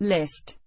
list.